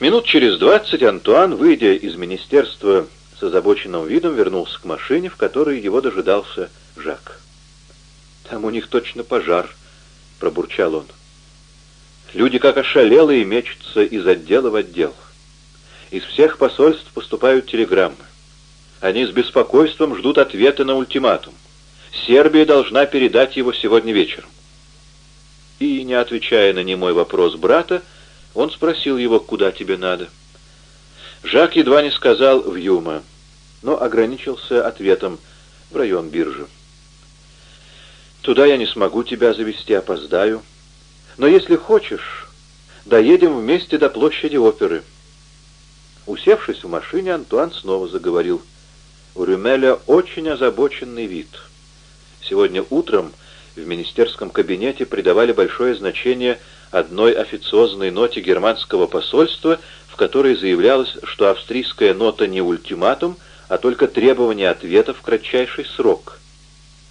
Минут через двадцать Антуан, выйдя из министерства с озабоченным видом, вернулся к машине, в которой его дожидался Жак. «Там у них точно пожар», — пробурчал он. «Люди как ошалелые мечутся из отдела в отдел. Из всех посольств поступают телеграммы. Они с беспокойством ждут ответа на ультиматум. Сербия должна передать его сегодня вечером». И, не отвечая на немой вопрос брата, он спросил его, куда тебе надо. Жак едва не сказал в Юма, но ограничился ответом в район биржи. Туда я не смогу тебя завести, опоздаю. Но если хочешь, доедем вместе до площади оперы. Усевшись в машине, Антуан снова заговорил. У Рюмеля очень озабоченный вид. Сегодня утром в министерском кабинете придавали большое значение одной официозной ноте германского посольства, в которой заявлялось, что австрийская нота не ультиматум, а только требование ответа в кратчайший срок.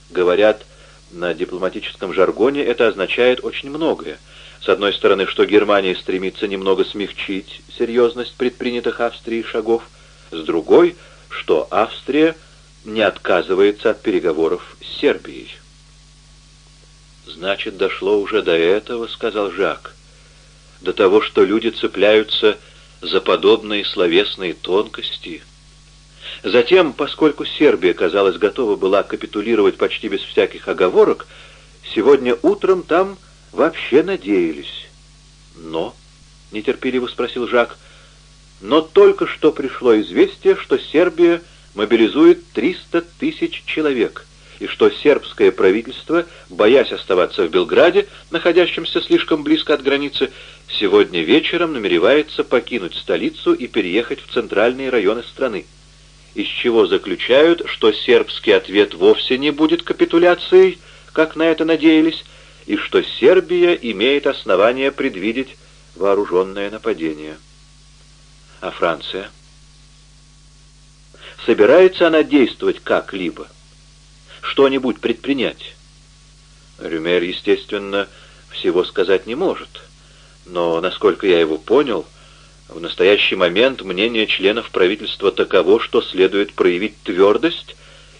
Говорят, на дипломатическом жаргоне это означает очень многое. С одной стороны, что Германия стремится немного смягчить серьезность предпринятых Австрией шагов, с другой, что Австрия не отказывается от переговоров с Сербией. «Значит, дошло уже до этого», — сказал Жак. «До того, что люди цепляются за подобные словесные тонкости». Затем, поскольку Сербия, казалось, готова была капитулировать почти без всяких оговорок, сегодня утром там вообще надеялись. «Но?» — нетерпеливо спросил Жак. «Но только что пришло известие, что Сербия мобилизует 300 тысяч человек» и что сербское правительство, боясь оставаться в Белграде, находящемся слишком близко от границы, сегодня вечером намеревается покинуть столицу и переехать в центральные районы страны. Из чего заключают, что сербский ответ вовсе не будет капитуляцией, как на это надеялись, и что Сербия имеет основания предвидеть вооруженное нападение. А Франция? Собирается она действовать как-либо? Что-нибудь предпринять? Рюмер, естественно, всего сказать не может. Но, насколько я его понял, в настоящий момент мнение членов правительства таково, что следует проявить твердость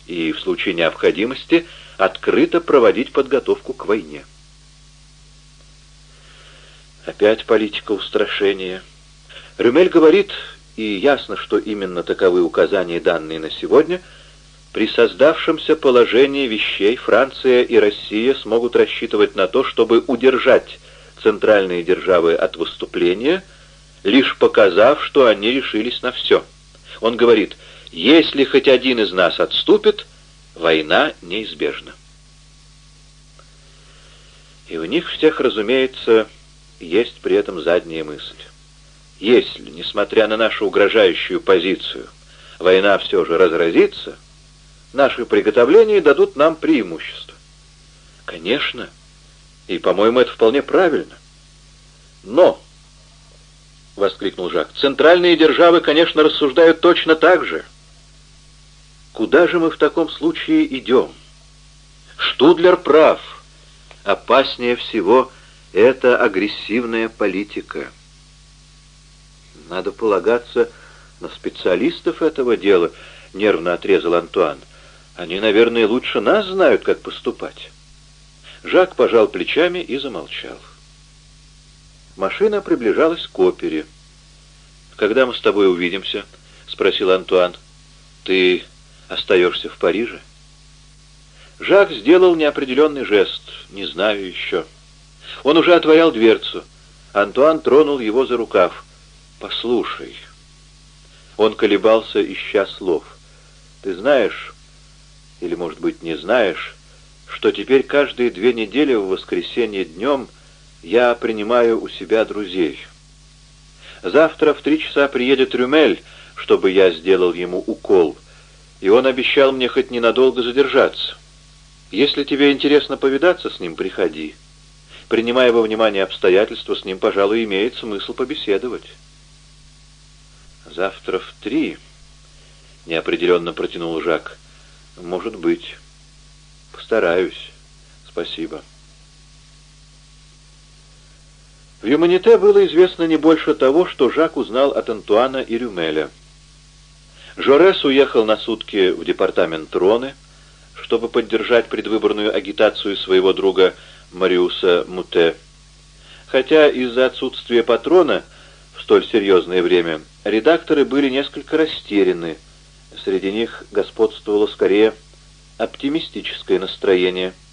и, в случае необходимости, открыто проводить подготовку к войне. Опять политика устрашения. Рюмель говорит, и ясно, что именно таковы указания, данные на сегодня — при создавшемся положении вещей Франция и Россия смогут рассчитывать на то, чтобы удержать центральные державы от выступления, лишь показав, что они решились на все. Он говорит, если хоть один из нас отступит, война неизбежна. И у них всех, разумеется, есть при этом задняя мысль. Если, несмотря на нашу угрожающую позицию, война все же разразится, Наши приготовления дадут нам преимущество. Конечно. И, по-моему, это вполне правильно. Но, — воскликнул Жак, — центральные державы, конечно, рассуждают точно так же. Куда же мы в таком случае идем? Штудлер прав. Опаснее всего это агрессивная политика. Надо полагаться на специалистов этого дела, — нервно отрезал Антуан. Они, наверное, лучше нас знают, как поступать. Жак пожал плечами и замолчал. Машина приближалась к опере. «Когда мы с тобой увидимся?» — спросил Антуан. «Ты остаешься в Париже?» Жак сделал неопределенный жест. «Не знаю еще». Он уже отворял дверцу. Антуан тронул его за рукав. «Послушай». Он колебался, ища слов. «Ты знаешь, или, может быть, не знаешь, что теперь каждые две недели в воскресенье днем я принимаю у себя друзей. Завтра в три часа приедет Рюмель, чтобы я сделал ему укол, и он обещал мне хоть ненадолго задержаться. Если тебе интересно повидаться с ним, приходи. Принимая во внимание обстоятельства, с ним, пожалуй, имеет смысл побеседовать. Завтра в три, — неопределенно протянул Жак, — «Может быть. Постараюсь. Спасибо». В Юманите было известно не больше того, что Жак узнал от Антуана и Рюмеля. Жорес уехал на сутки в департамент Роны, чтобы поддержать предвыборную агитацию своего друга Мариуса Муте. Хотя из-за отсутствия патрона в столь серьезное время редакторы были несколько растеряны, среди них господствовало скорее оптимистическое настроение –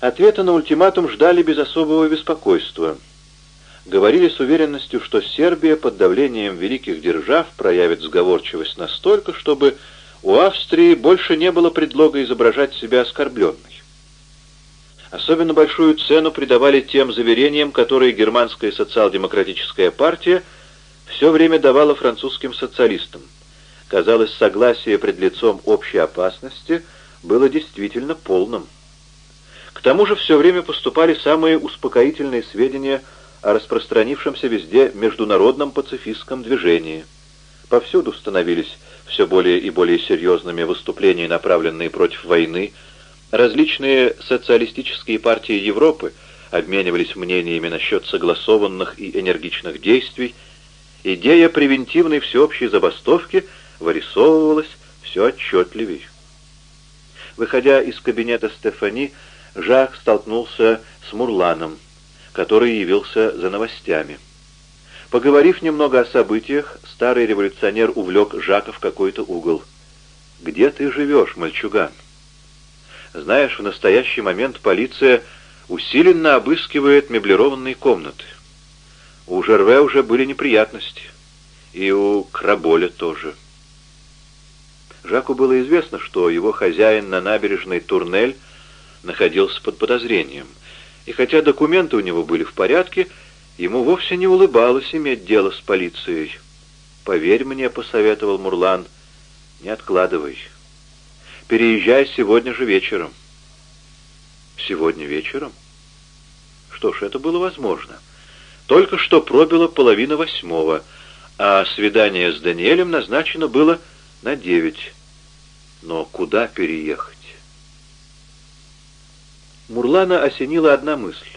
Ответа на ультиматум ждали без особого беспокойства. Говорили с уверенностью, что Сербия под давлением великих держав проявит сговорчивость настолько, чтобы у Австрии больше не было предлога изображать себя оскорбленной. Особенно большую цену придавали тем заверениям, которые германская социал-демократическая партия все время давала французским социалистам. Казалось, согласие пред лицом общей опасности было действительно полным. К тому же все время поступали самые успокоительные сведения о распространившемся везде международном пацифистском движении. Повсюду становились все более и более серьезными выступления, направленные против войны. Различные социалистические партии Европы обменивались мнениями насчет согласованных и энергичных действий. Идея превентивной всеобщей забастовки вырисовывалась все отчетливее. Выходя из кабинета Стефани, Жак столкнулся с Мурланом, который явился за новостями. Поговорив немного о событиях, старый революционер увлек Жака в какой-то угол. «Где ты живешь, мальчуган?» «Знаешь, в настоящий момент полиция усиленно обыскивает меблированные комнаты. У Жерве уже были неприятности. И у Краболя тоже». Жаку было известно, что его хозяин на набережной Турнель находился под подозрением, и хотя документы у него были в порядке, ему вовсе не улыбалось иметь дело с полицией. «Поверь мне», — посоветовал Мурлан, — «не откладывай. Переезжай сегодня же вечером». «Сегодня вечером?» Что ж, это было возможно. Только что пробило половина восьмого, а свидание с Даниэлем назначено было на девять. Но куда переехать? Мурлана осенила одна мысль.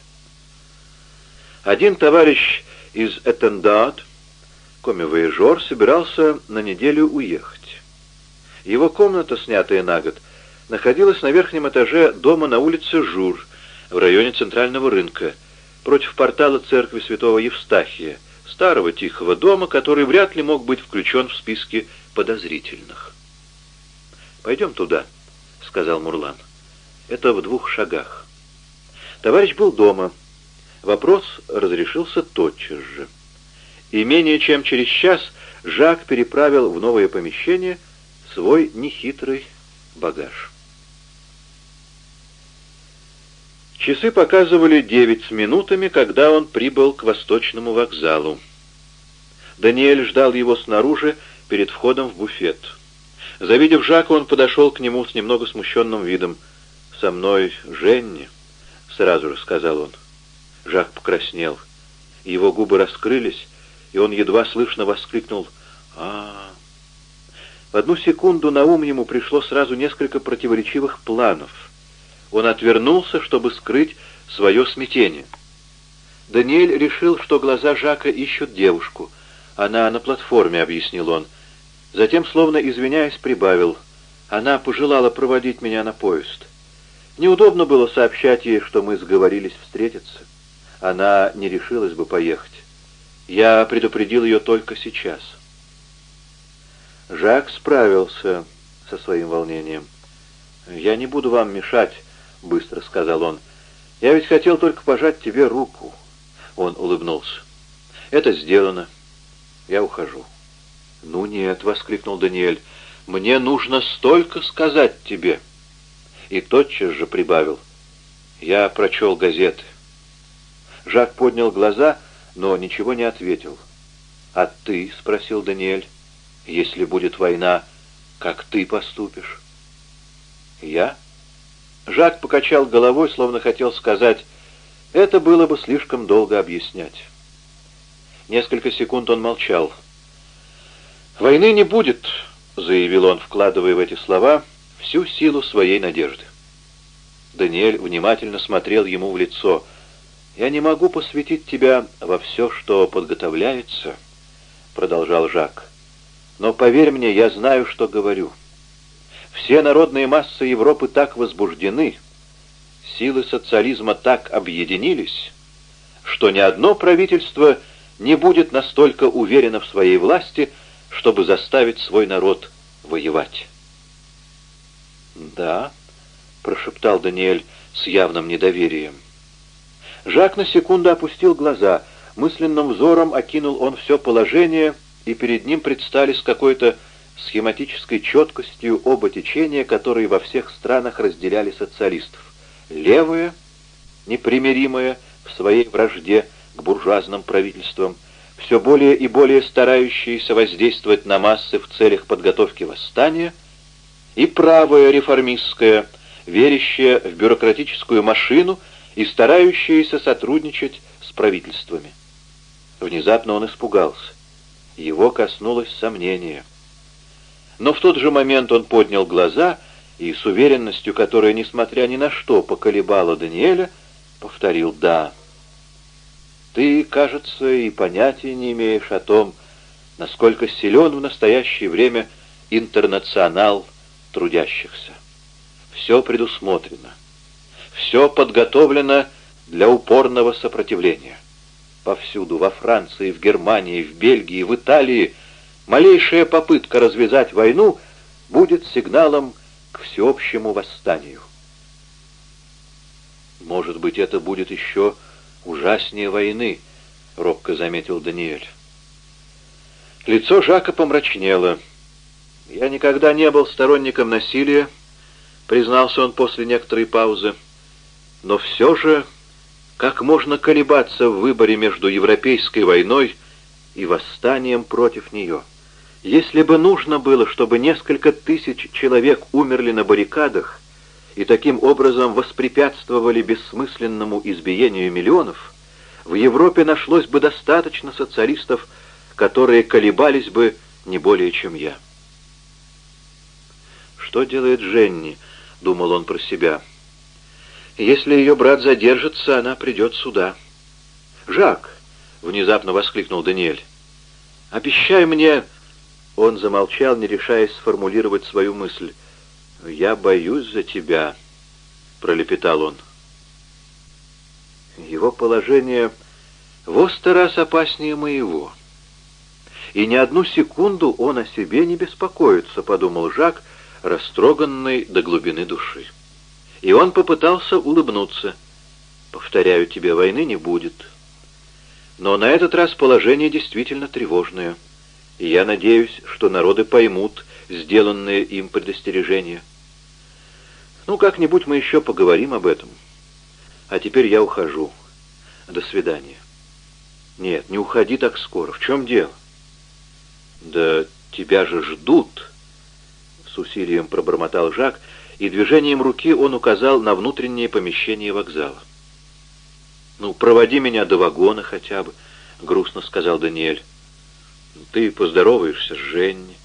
Один товарищ из Этендат, коми-вояжер, собирался на неделю уехать. Его комната, снятая на год, находилась на верхнем этаже дома на улице Жур, в районе Центрального рынка, против портала церкви святого Евстахия, старого тихого дома, который вряд ли мог быть включен в списки подозрительных. «Пойдем туда», — сказал Мурлан. Это в двух шагах. Товарищ был дома. Вопрос разрешился тотчас же. И менее чем через час Жак переправил в новое помещение свой нехитрый багаж. Часы показывали девять с минутами, когда он прибыл к Восточному вокзалу. Даниэль ждал его снаружи, перед входом в буфет. Завидев Жака, он подошел к нему с немного смущенным видом — со мной Женни», — сразу же сказал он. Жак покраснел. Его губы раскрылись, и он едва слышно воскликнул а, В одну секунду на ум ему пришло сразу несколько противоречивых планов. Он отвернулся, чтобы скрыть свое смятение. Даниэль решил, что глаза Жака ищут девушку. Она на платформе, — объяснил он. Затем, словно извиняясь, прибавил. Она пожелала проводить меня на поезд. Неудобно было сообщать ей, что мы сговорились встретиться. Она не решилась бы поехать. Я предупредил ее только сейчас. Жак справился со своим волнением. «Я не буду вам мешать», — быстро сказал он. «Я ведь хотел только пожать тебе руку». Он улыбнулся. «Это сделано. Я ухожу». «Ну нет», — воскликнул Даниэль, — «мне нужно столько сказать тебе» и тотчас же прибавил. «Я прочел газеты». Жак поднял глаза, но ничего не ответил. «А ты?» — спросил Даниэль. «Если будет война, как ты поступишь?» «Я?» Жак покачал головой, словно хотел сказать, «Это было бы слишком долго объяснять». Несколько секунд он молчал. «Войны не будет», — заявил он, вкладывая в эти слова — всю силу своей надежды. Даниэль внимательно смотрел ему в лицо. «Я не могу посвятить тебя во все, что подготовляется», — продолжал Жак. «Но поверь мне, я знаю, что говорю. Все народные массы Европы так возбуждены, силы социализма так объединились, что ни одно правительство не будет настолько уверено в своей власти, чтобы заставить свой народ воевать». «Да», — прошептал Даниэль с явным недоверием. Жак на секунду опустил глаза. Мысленным взором окинул он все положение, и перед ним предстали с какой-то схематической четкостью оба течения, которые во всех странах разделяли социалистов. Левое, непримиримое в своей вражде к буржуазным правительствам, все более и более старающееся воздействовать на массы в целях подготовки восстания, и правое реформистское, верящее в бюрократическую машину, и старающиеся сотрудничать с правительствами. Внезапно он испугался. Его коснулось сомнение. Но в тот же момент он поднял глаза и с уверенностью, которая, несмотря ни на что, поколебала Даниэля, повторил «да». Ты, кажется, и понятия не имеешь о том, насколько силен в настоящее время интернационал трудящихся. Все предусмотрено. Все подготовлено для упорного сопротивления. Повсюду, во Франции, в Германии, в Бельгии, в Италии, малейшая попытка развязать войну будет сигналом к всеобщему восстанию. «Может быть, это будет еще ужаснее войны», — робко заметил Даниэль. Лицо Жака помрачнело. «Я никогда не был сторонником насилия», — признался он после некоторой паузы. Но все же, как можно колебаться в выборе между Европейской войной и восстанием против нее? Если бы нужно было, чтобы несколько тысяч человек умерли на баррикадах и таким образом воспрепятствовали бессмысленному избиению миллионов, в Европе нашлось бы достаточно социалистов, которые колебались бы не более, чем я. «Что делает Женни?» — думал он про себя. Если ее брат задержится, она придет сюда. «Жак!» — внезапно воскликнул Даниэль. «Обещай мне...» Он замолчал, не решаясь сформулировать свою мысль. «Я боюсь за тебя», — пролепетал он. Его положение во сто раз опаснее моего. И ни одну секунду он о себе не беспокоится, — подумал Жак, растроганный до глубины души. И он попытался улыбнуться. «Повторяю тебе, войны не будет. Но на этот раз положение действительно тревожное, и я надеюсь, что народы поймут сделанные им предостережения. Ну, как-нибудь мы еще поговорим об этом. А теперь я ухожу. До свидания». «Нет, не уходи так скоро. В чем дело?» «Да тебя же ждут!» С усилием пробормотал Жак, и движением руки он указал на внутреннее помещение вокзала. «Ну, проводи меня до вагона хотя бы», — грустно сказал Даниэль. «Ты поздороваешься с Женни».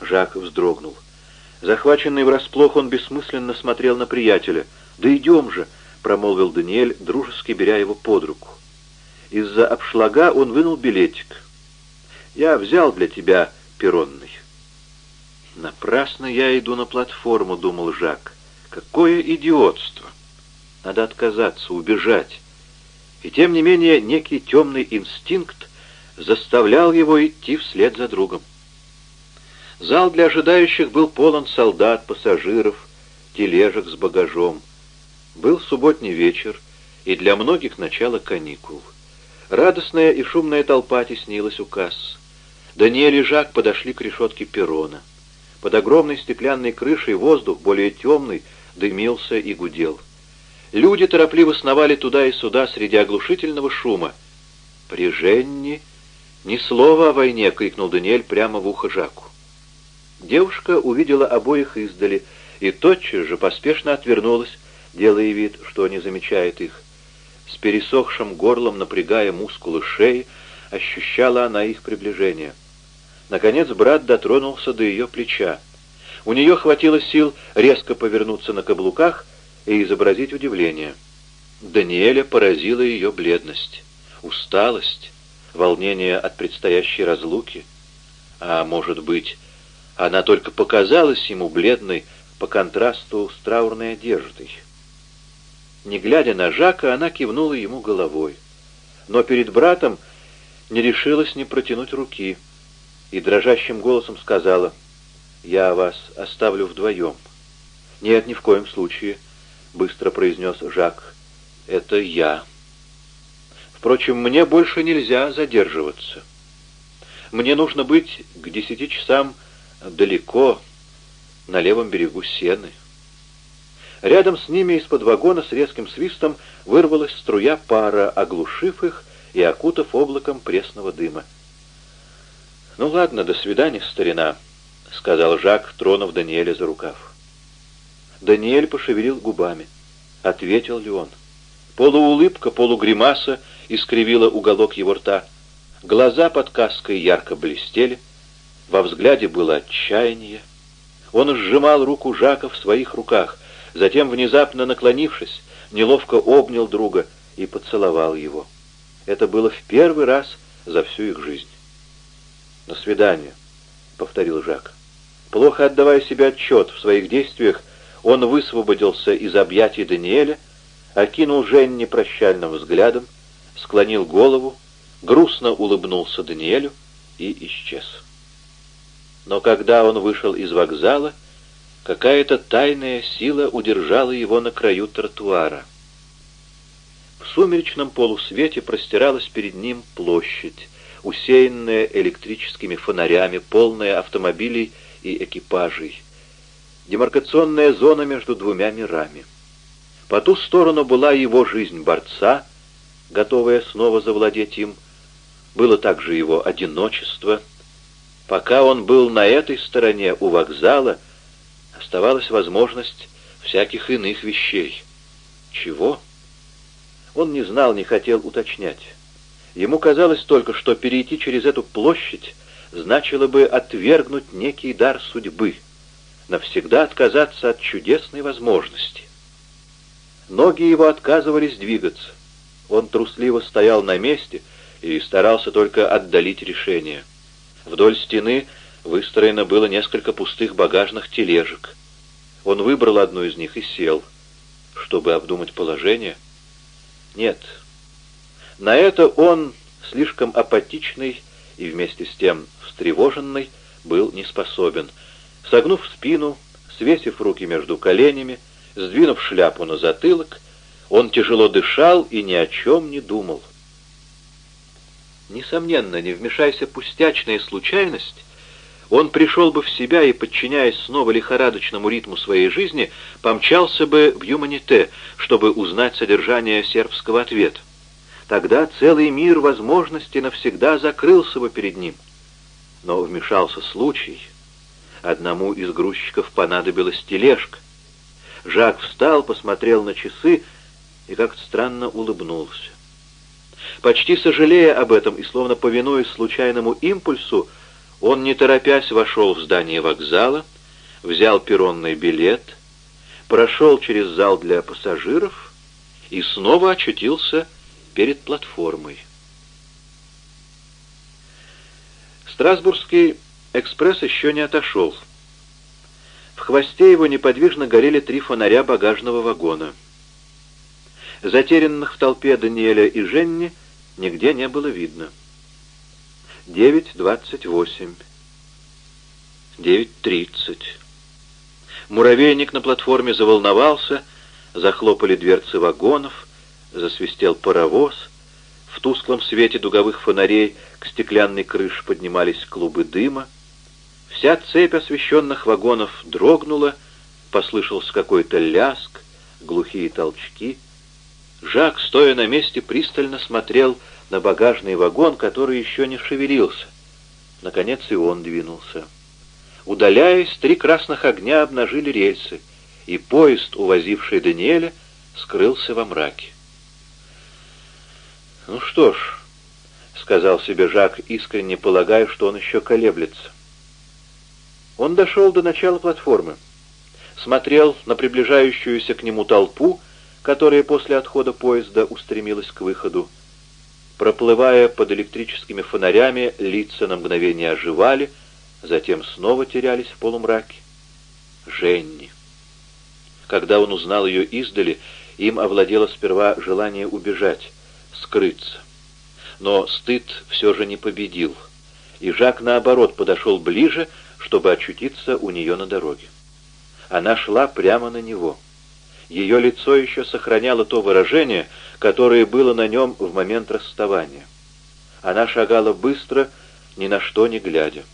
Жак вздрогнул. Захваченный врасплох, он бессмысленно смотрел на приятеля. «Да идем же», — промолвил Даниэль, дружески беря его под руку. Из-за обшлага он вынул билетик. «Я взял для тебя перронный». «Напрасно я иду на платформу», — думал Жак. «Какое идиотство! Надо отказаться, убежать». И тем не менее некий темный инстинкт заставлял его идти вслед за другом. Зал для ожидающих был полон солдат, пассажиров, тележек с багажом. Был субботний вечер, и для многих начало каникул. Радостная и шумная толпа теснилась у касс. Даниэль и Жак подошли к решетке перрона. Под огромной стеклянной крышей воздух, более темный, дымился и гудел. Люди торопливо сновали туда и сюда среди оглушительного шума. «При Женни ни слова о войне!» — крикнул Даниэль прямо в ухо Жаку. Девушка увидела обоих издали и тотчас же поспешно отвернулась, делая вид, что не замечает их. С пересохшим горлом, напрягая мускулы шеи, ощущала она их приближение — Наконец брат дотронулся до ее плеча. У нее хватило сил резко повернуться на каблуках и изобразить удивление. Даниэля поразила ее бледность, усталость, волнение от предстоящей разлуки. А может быть, она только показалась ему бледной по контрасту с траурной одеждой. Не глядя на Жака, она кивнула ему головой. Но перед братом не решилась не протянуть руки и дрожащим голосом сказала, «Я вас оставлю вдвоем». «Нет, ни в коем случае», — быстро произнес Жак, — «это я». Впрочем, мне больше нельзя задерживаться. Мне нужно быть к десяти часам далеко, на левом берегу Сены. Рядом с ними из-под вагона с резким свистом вырвалась струя пара, оглушив их и окутав облаком пресного дыма. «Ну ладно, до свидания, старина», — сказал Жак, тронув Даниэля за рукав. Даниэль пошевелил губами. Ответил ли он? Полуулыбка, полугримаса искривила уголок его рта. Глаза под каской ярко блестели. Во взгляде было отчаяние. Он сжимал руку Жака в своих руках, затем, внезапно наклонившись, неловко обнял друга и поцеловал его. Это было в первый раз за всю их жизнь. «До свидания», — повторил Жак. Плохо отдавая себе отчет в своих действиях, он высвободился из объятий Даниэля, окинул Жень непрощальным взглядом, склонил голову, грустно улыбнулся Даниэлю и исчез. Но когда он вышел из вокзала, какая-то тайная сила удержала его на краю тротуара. В сумеречном полусвете простиралась перед ним площадь, усеянная электрическими фонарями, полная автомобилей и экипажей. Демаркационная зона между двумя мирами. По ту сторону была его жизнь борца, готовая снова завладеть им. Было также его одиночество — Пока он был на этой стороне у вокзала, оставалась возможность всяких иных вещей. Чего? Он не знал, не хотел уточнять. Ему казалось только, что перейти через эту площадь значило бы отвергнуть некий дар судьбы, навсегда отказаться от чудесной возможности. Ноги его отказывались двигаться. Он трусливо стоял на месте и старался только отдалить решение. Вдоль стены выстроено было несколько пустых багажных тележек. Он выбрал одну из них и сел, чтобы обдумать положение. Нет, на это он, слишком апатичный и вместе с тем встревоженный, был не способен. Согнув спину, свесив руки между коленями, сдвинув шляпу на затылок, он тяжело дышал и ни о чем не думал. Несомненно, не вмешайся пустячная случайность, он пришел бы в себя и, подчиняясь снова лихорадочному ритму своей жизни, помчался бы в Юманите, чтобы узнать содержание сербского ответа. Тогда целый мир возможностей навсегда закрылся бы перед ним. Но вмешался случай. Одному из грузчиков понадобилась тележка. Жак встал, посмотрел на часы и как-то странно улыбнулся. Почти сожалея об этом и словно повинуясь случайному импульсу, он, не торопясь, вошел в здание вокзала, взял перронный билет, прошел через зал для пассажиров и снова очутился перед платформой. Страсбургский экспресс еще не отошел. В хвосте его неподвижно горели три фонаря багажного вагона. Затерянных в толпе Даниэля и Женни — нигде не было видно. Девять двадцать восемь. Девять тридцать. Муравейник на платформе заволновался, захлопали дверцы вагонов, засвистел паровоз. В тусклом свете дуговых фонарей к стеклянной крыше поднимались клубы дыма. Вся цепь освещенных вагонов дрогнула, послышался какой-то ляск, глухие толчки — Жак, стоя на месте, пристально смотрел на багажный вагон, который еще не шевелился. Наконец и он двинулся. Удаляясь, три красных огня обнажили рельсы, и поезд, увозивший Даниэля, скрылся во мраке. «Ну что ж», — сказал себе Жак, искренне полагая, что он еще колеблется. Он дошел до начала платформы, смотрел на приближающуюся к нему толпу, которая после отхода поезда устремилась к выходу. Проплывая под электрическими фонарями, лица на мгновение оживали, затем снова терялись в полумраке. Женни. Когда он узнал ее издали, им овладело сперва желание убежать, скрыться. Но стыд все же не победил, и Жак, наоборот, подошел ближе, чтобы очутиться у нее на дороге. Она шла прямо на него. Ее лицо еще сохраняло то выражение, которое было на нем в момент расставания. Она шагала быстро, ни на что не глядя.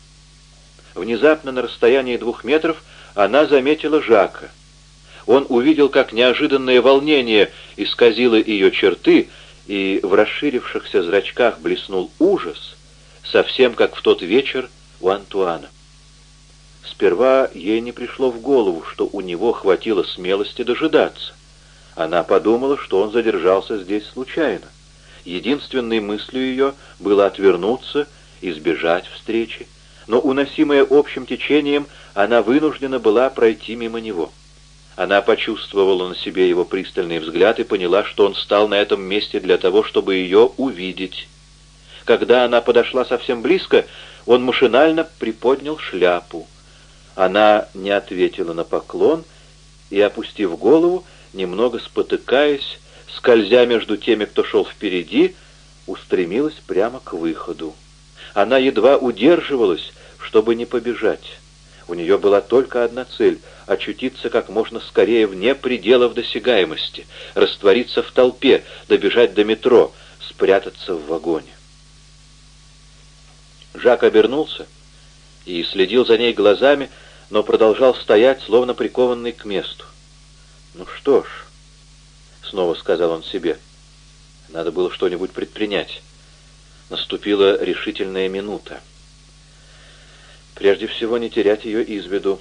Внезапно на расстоянии двух метров она заметила Жака. Он увидел, как неожиданное волнение исказило ее черты, и в расширившихся зрачках блеснул ужас, совсем как в тот вечер у Антуана. Сперва ей не пришло в голову, что у него хватило смелости дожидаться. Она подумала, что он задержался здесь случайно. Единственной мыслью ее было отвернуться, избежать встречи, но, уносимая общим течением, она вынуждена была пройти мимо него. Она почувствовала на себе его пристальный взгляд и поняла, что он стал на этом месте для того, чтобы ее увидеть. Когда она подошла совсем близко, он машинально приподнял шляпу. Она не ответила на поклон и, опустив голову, немного спотыкаясь, скользя между теми, кто шел впереди, устремилась прямо к выходу. Она едва удерживалась, чтобы не побежать. У нее была только одна цель — очутиться как можно скорее вне пределов досягаемости, раствориться в толпе, добежать до метро, спрятаться в вагоне. Жак обернулся и следил за ней глазами, но продолжал стоять, словно прикованный к месту. «Ну что ж», — снова сказал он себе, — «надо было что-нибудь предпринять». Наступила решительная минута. Прежде всего не терять ее из виду.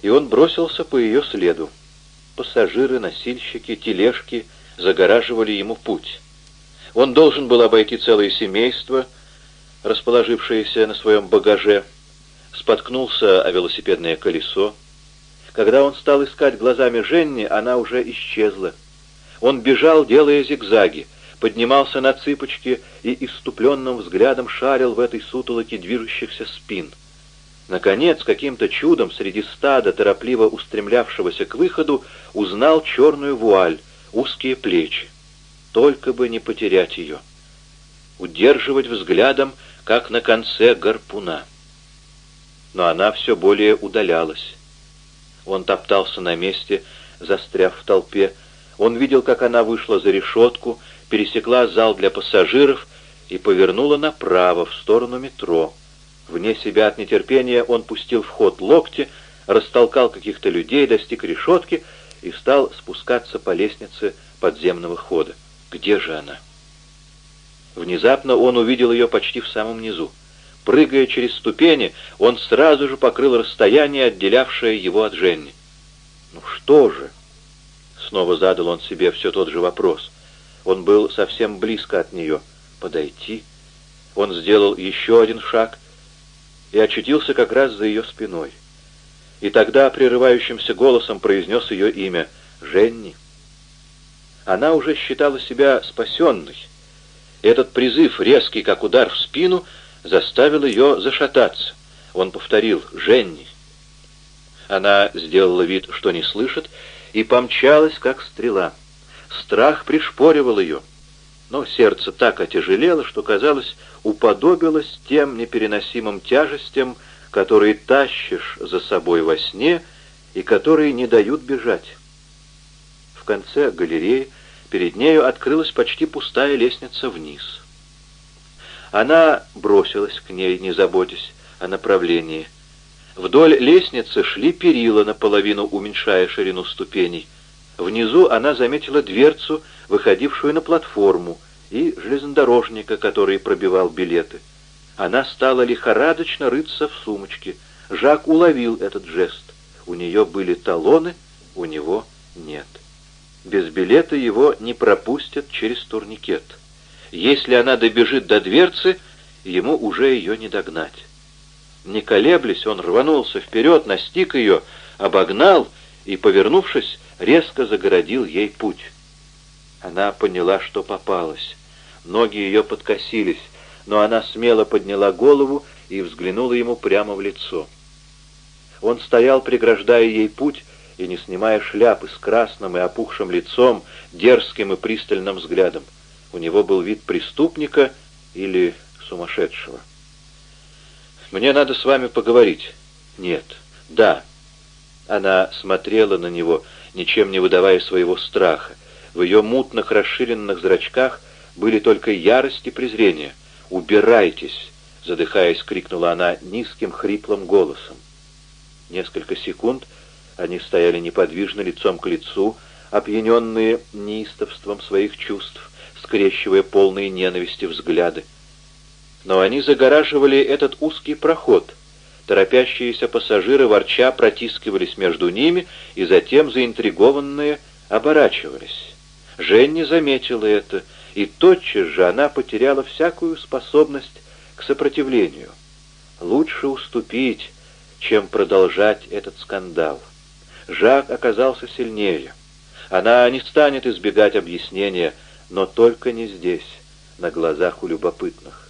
И он бросился по ее следу. Пассажиры, носильщики, тележки загораживали ему путь. Он должен был обойти целое семейство, расположившееся на своем багаже, споткнулся о велосипедное колесо. Когда он стал искать глазами Женни, она уже исчезла. Он бежал, делая зигзаги, поднимался на цыпочки и иступленным взглядом шарил в этой сутолоке движущихся спин. Наконец, каким-то чудом среди стада, торопливо устремлявшегося к выходу, узнал черную вуаль, узкие плечи. Только бы не потерять ее. Удерживать взглядом, как на конце гарпуна но она все более удалялась. Он топтался на месте, застряв в толпе. Он видел, как она вышла за решетку, пересекла зал для пассажиров и повернула направо, в сторону метро. Вне себя от нетерпения он пустил в ход локти, растолкал каких-то людей, достиг решетки и стал спускаться по лестнице подземного хода. Где же она? Внезапно он увидел ее почти в самом низу. Прыгая через ступени, он сразу же покрыл расстояние, отделявшее его от Женни. «Ну что же?» Снова задал он себе все тот же вопрос. Он был совсем близко от нее. «Подойти?» Он сделал еще один шаг и очутился как раз за ее спиной. И тогда прерывающимся голосом произнес ее имя «Женни». Она уже считала себя спасенной. Этот призыв, резкий как удар в спину, — заставил ее зашататься. Он повторил «Женни». Она сделала вид, что не слышит, и помчалась, как стрела. Страх пришпоривал ее, но сердце так отяжелело, что, казалось, уподобилось тем непереносимым тяжестям, которые тащишь за собой во сне и которые не дают бежать. В конце галереи перед нею открылась почти пустая лестница вниз. Она бросилась к ней, не заботясь о направлении. Вдоль лестницы шли перила, наполовину уменьшая ширину ступеней. Внизу она заметила дверцу, выходившую на платформу, и железнодорожника, который пробивал билеты. Она стала лихорадочно рыться в сумочке. Жак уловил этот жест. У нее были талоны, у него нет. Без билета его не пропустят через турникет. Если она добежит до дверцы, ему уже ее не догнать. Не колеблясь, он рванулся вперед, настиг ее, обогнал и, повернувшись, резко загородил ей путь. Она поняла, что попалась. Ноги ее подкосились, но она смело подняла голову и взглянула ему прямо в лицо. Он стоял, преграждая ей путь, и не снимая шляпы с красным и опухшим лицом, дерзким и пристальным взглядом. У него был вид преступника или сумасшедшего. «Мне надо с вами поговорить». «Нет». «Да». Она смотрела на него, ничем не выдавая своего страха. В ее мутных расширенных зрачках были только ярость и презрение. «Убирайтесь!» — задыхаясь, крикнула она низким хриплым голосом. Несколько секунд они стояли неподвижно лицом к лицу, опьяненные неистовством своих чувств, скрещивая полные ненависти взгляды. Но они загораживали этот узкий проход. Торопящиеся пассажиры ворча протискивались между ними и затем, заинтригованные, оборачивались. Женни заметила это, и тотчас же она потеряла всякую способность к сопротивлению. Лучше уступить, чем продолжать этот скандал. Жак оказался сильнее. Она не станет избегать объяснения, но только не здесь, на глазах у любопытных.